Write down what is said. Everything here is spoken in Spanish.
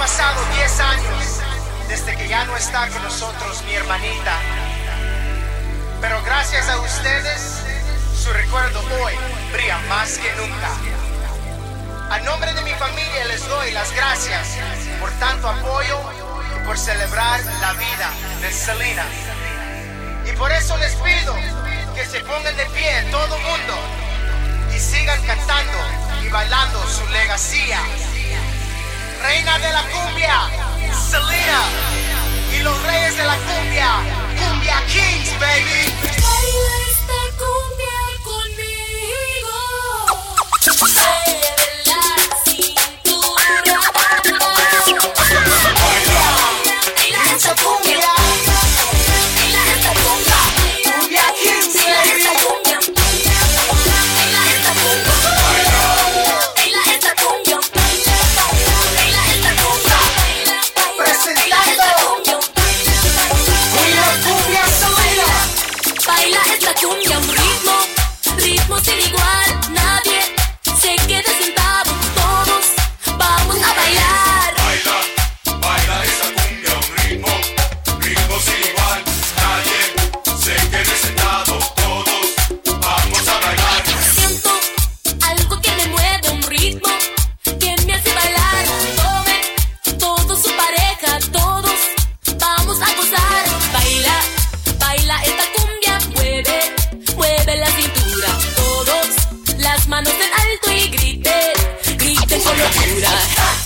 pasado 10 años desde que ya no está con nosotros mi hermanita. Pero gracias a ustedes, su recuerdo hoy brilla más que nunca. A nombre de mi familia les doy las gracias por tanto apoyo y por celebrar la vida de Selena. Y por eso les pido que se pongan de pie todo mundo y sigan cantando y bailando su legacía. Cumbia, Selena. Y los reyes de la cumbia, Cumbia Kings, baby. 你管。Buddha.